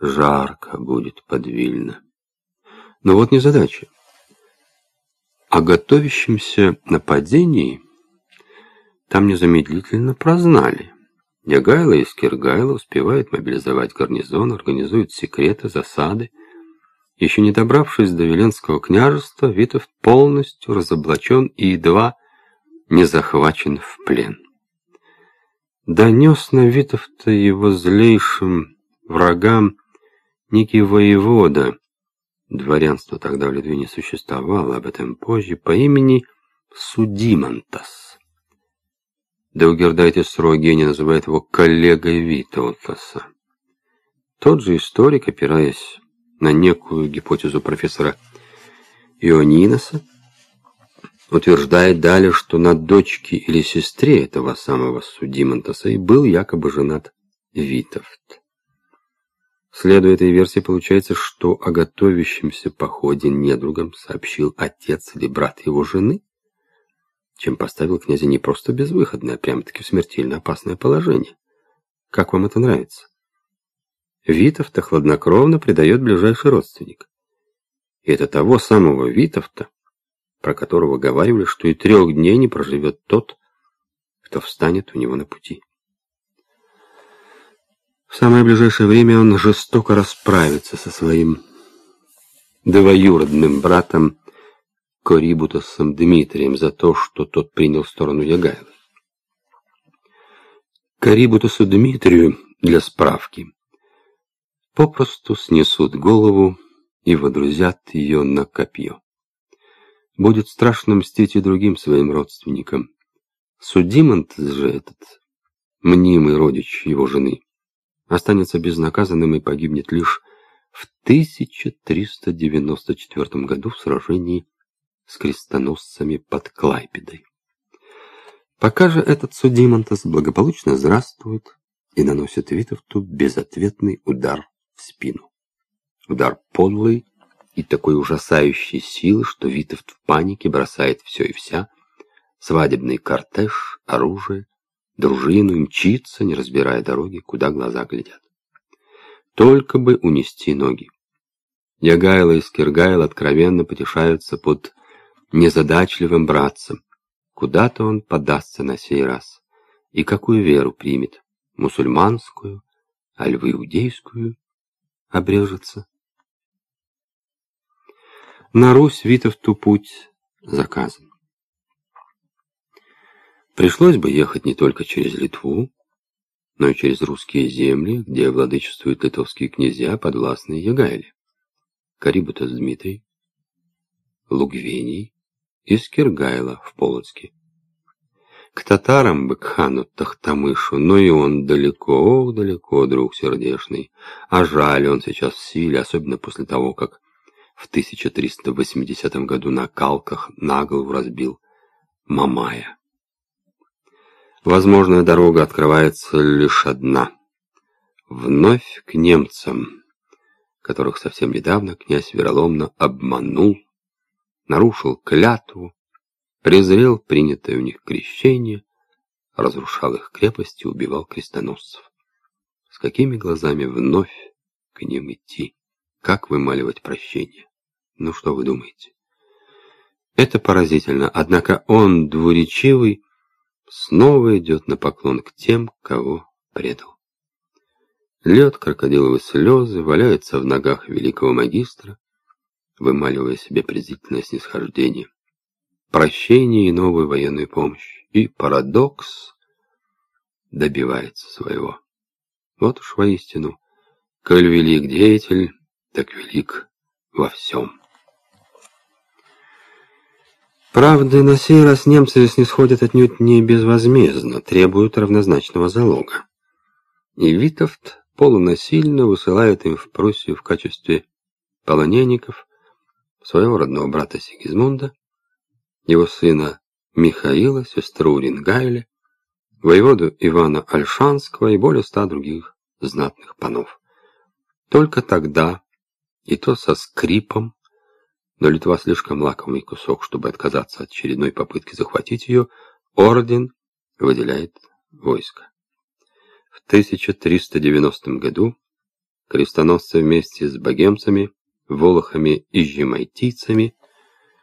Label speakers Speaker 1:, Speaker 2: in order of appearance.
Speaker 1: жарко будет под Вильно. Но вот не задача. О готовящемся нападении там незамедлительно прознали. Ягайло и Скиргайло успевают мобилизовать гарнизон, организуют секреты, засады. Еще не добравшись до Веленского княжества, Витов полностью разоблачен и едва не захвачен в плен. Донес на Витов-то его злейшим врагам некий воевода, дворянства тогда в Литве не существовало, об этом позже, по имени Судимантас. Даугердайтис Рогени называет его коллегой Витаутаса. Тот же историк, опираясь на некую гипотезу профессора Иониноса, утверждает далее, что на дочке или сестре этого самого Судимантаса и был якобы женат Витовт. Следуя этой версии, получается, что о готовящемся походе недругам сообщил отец или брат его жены, чем поставил князя не просто безвыходное, а прямо-таки в смертельно опасное положение. Как вам это нравится? Витовта хладнокровно предает ближайший родственник. И это того самого Витовта, про которого говаривали, что и трех дней не проживет тот, кто встанет у него на пути. В самое ближайшее время он жестоко расправится со своим двоюродным братом Корибутасом Дмитрием за то, что тот принял сторону Ягайлы. Корибутасу Дмитрию, для справки, попросту снесут голову и водрузят ее на копье. Будет страшно мстить и другим своим родственникам. Судимонт же этот, мнимый родич его жены, останется безнаказанным и погибнет лишь в 1394 году в сражении с крестоносцами под Клайпедой. Пока же этот Судимонтас благополучно здравствует и наносит Витовту безответный удар в спину. Удар подлый и такой ужасающей силы, что Витовт в панике бросает все и вся, свадебный кортеж, оружие, дружину и мчится, не разбирая дороги, куда глаза глядят. Только бы унести ноги. Ягайло и Скиргайл откровенно потешаются под незадачливым братцем. Куда-то он подастся на сей раз. И какую веру примет? Мусульманскую, аль иудейскую обрежется? На Русь Витовту путь заказан. Пришлось бы ехать не только через Литву, но и через русские земли, где владычествуют литовские князья, подвластные Ягайле. Карибутас Дмитрий, Лугвений и Скиргайла в Полоцке. К татарам бы к хану Тахтамышу, но и он далеко, ох, далеко, друг сердешный. А жаль, он сейчас в силе, особенно после того, как в 1380 году на Калках наголову разбил Мамая. Возможная дорога открывается лишь одна. Вновь к немцам, которых совсем недавно князь вероломно обманул, нарушил клятву, презрел принятое у них крещение, разрушал их крепости, убивал крестоносцев. С какими глазами вновь к ним идти? Как вымаливать прощение? Ну что вы думаете? Это поразительно, однако он, двуречивый, снова идет на поклон к тем, кого предал. Лед, крокодиловые слезы валяются в ногах великого магистра, вымаливая себе презрительное снисхождение, прощение и новую военную помощь. И парадокс добивается своего. Вот уж воистину, коль велик деятель, так велик во всем. Правда, на сей раз немцы снисходят отнюдь не безвозмездно, требуют равнозначного залога. И Витовт полунасильно высылает им в Пруссию в качестве полоненников своего родного брата Сигизмунда, его сына Михаила, сестру Рингайля, воеводу Ивана Альшанского и более ста других знатных панов. Только тогда, и то со скрипом, но Литва слишком лакомый кусок, чтобы отказаться от очередной попытки захватить ее, орден выделяет войско. В 1390 году крестоносцы вместе с богемцами, волохами и жемайтийцами